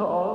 to all.